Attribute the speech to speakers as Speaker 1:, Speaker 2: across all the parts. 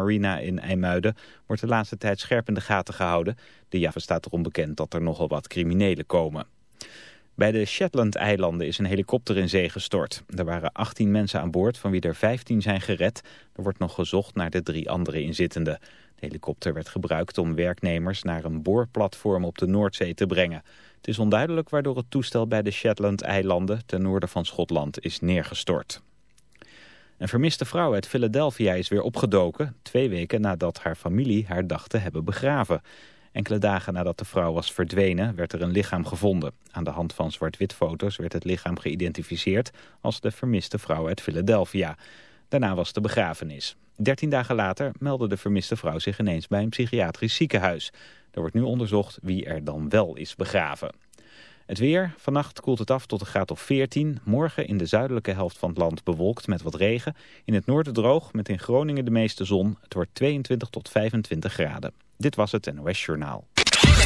Speaker 1: Marina in IJmuiden wordt de laatste tijd scherp in de gaten gehouden. De Java staat erom bekend dat er nogal wat criminelen komen. Bij de Shetland-eilanden is een helikopter in zee gestort. Er waren 18 mensen aan boord, van wie er 15 zijn gered. Er wordt nog gezocht naar de drie andere inzittenden. De helikopter werd gebruikt om werknemers naar een boorplatform op de Noordzee te brengen. Het is onduidelijk waardoor het toestel bij de Shetland-eilanden ten noorden van Schotland is neergestort. Een vermiste vrouw uit Philadelphia is weer opgedoken, twee weken nadat haar familie haar dacht te hebben begraven. Enkele dagen nadat de vrouw was verdwenen werd er een lichaam gevonden. Aan de hand van zwart-wit foto's werd het lichaam geïdentificeerd als de vermiste vrouw uit Philadelphia. Daarna was de begrafenis. Dertien dagen later meldde de vermiste vrouw zich ineens bij een psychiatrisch ziekenhuis. Er wordt nu onderzocht wie er dan wel is begraven. Het weer. Vannacht koelt het af tot een graad of 14. Morgen in de zuidelijke helft van het land bewolkt met wat regen. In het noorden droog met in Groningen de meeste zon. Het wordt 22 tot 25 graden. Dit was het NOS Journaal.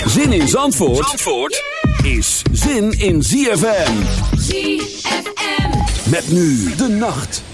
Speaker 2: Zin in Zandvoort, Zandvoort is zin in ZFM. ZFM. Met nu de nacht.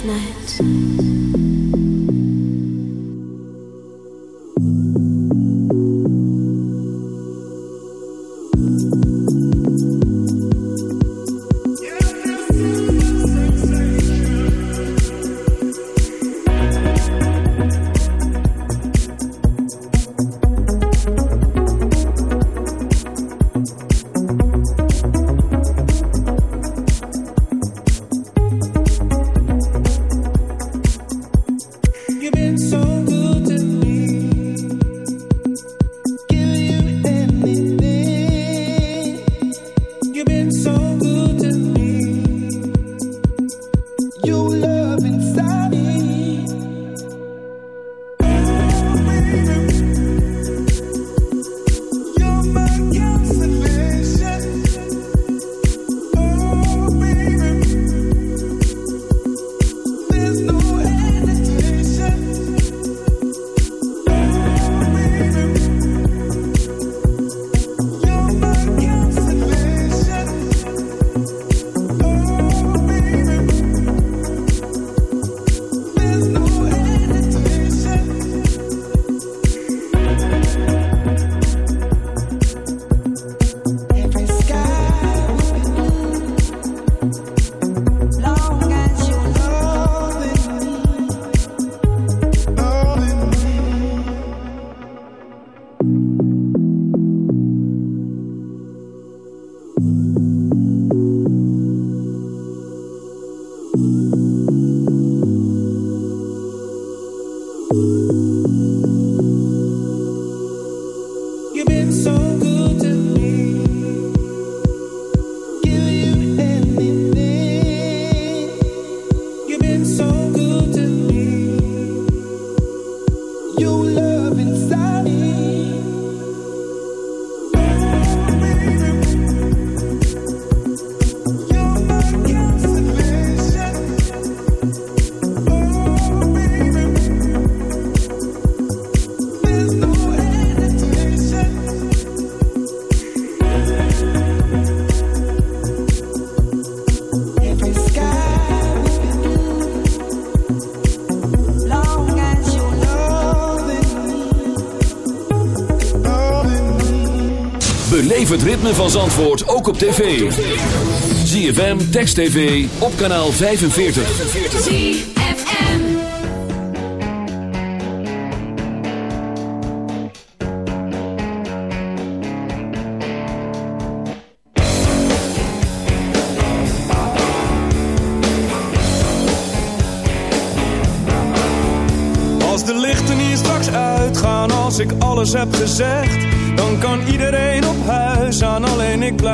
Speaker 3: closeness so
Speaker 4: Beleef het ritme van Zandvoort ook op tv. ZFM, Text TV, op kanaal 45.
Speaker 5: ZFM.
Speaker 6: Als de lichten hier straks uitgaan, als ik alles heb gezegd,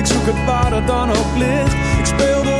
Speaker 6: ik zoek het waar het dan ook ligt. Ik speel de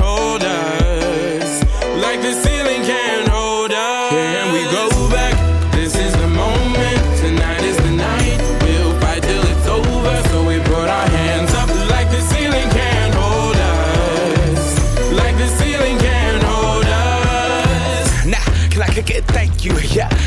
Speaker 7: you. Yeah,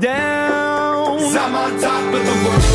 Speaker 8: down.
Speaker 2: i I'm on top of the world.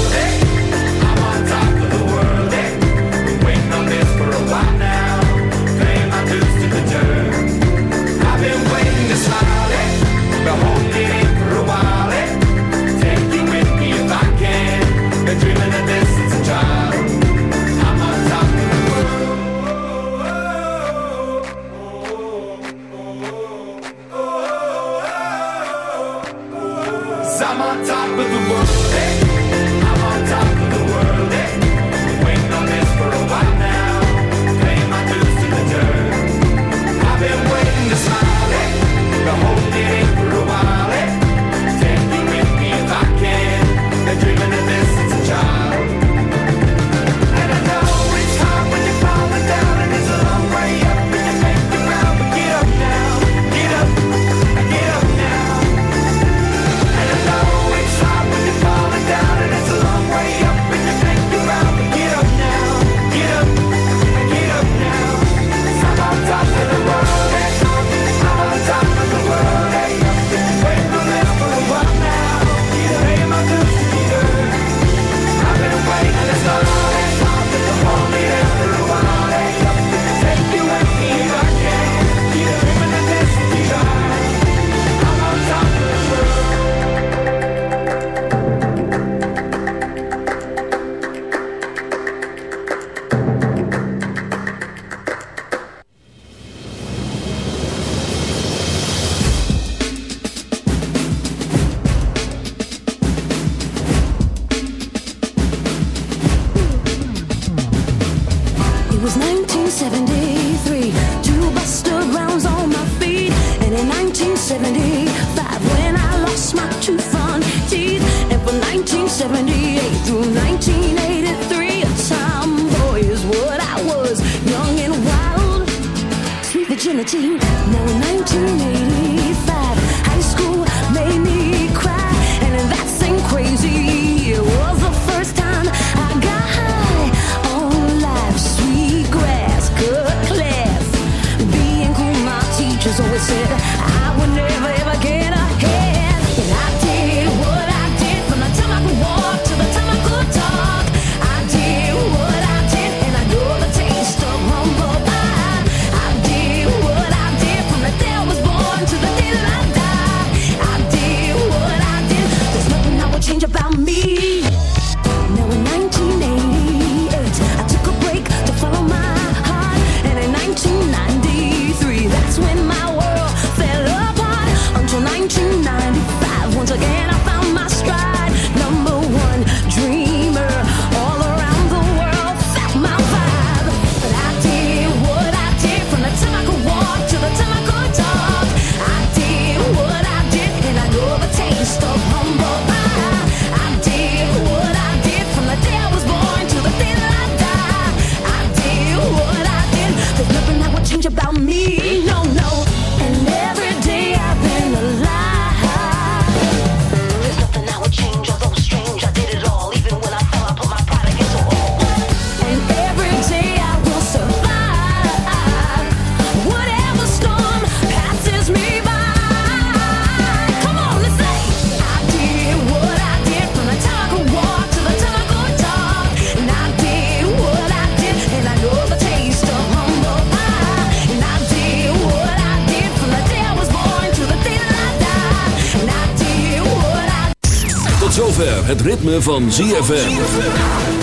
Speaker 4: Ritme van ZFM.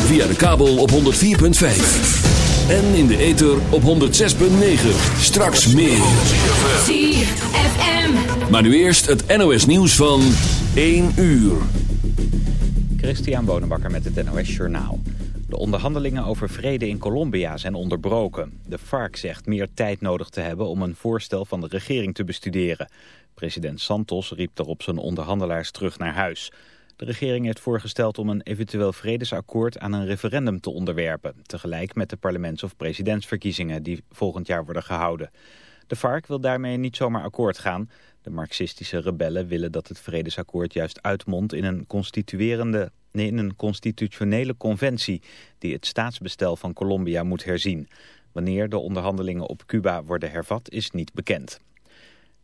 Speaker 4: Via de kabel op 104.5. En in de ether op 106.9. Straks meer.
Speaker 5: ZFM.
Speaker 4: Maar nu eerst het NOS nieuws van 1 uur.
Speaker 1: Christian Bonenbakker met het NOS Journaal. De onderhandelingen over vrede in Colombia zijn onderbroken. De FARC zegt meer tijd nodig te hebben om een voorstel van de regering te bestuderen. President Santos riep daarop zijn onderhandelaars terug naar huis. De regering heeft voorgesteld om een eventueel vredesakkoord aan een referendum te onderwerpen. Tegelijk met de parlements- of presidentsverkiezingen die volgend jaar worden gehouden. De FARC wil daarmee niet zomaar akkoord gaan. De marxistische rebellen willen dat het vredesakkoord juist uitmondt in een constituerende nee, in een constitutionele conventie die het staatsbestel van Colombia moet herzien. Wanneer de onderhandelingen op Cuba worden hervat is niet bekend.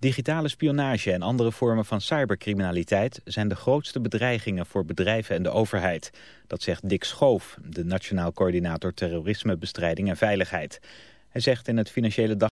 Speaker 1: Digitale spionage en andere vormen van cybercriminaliteit zijn de grootste bedreigingen voor bedrijven en de overheid. Dat zegt Dick Schoof, de Nationaal Coördinator Terrorismebestrijding en Veiligheid. Hij zegt in het Financiële Dag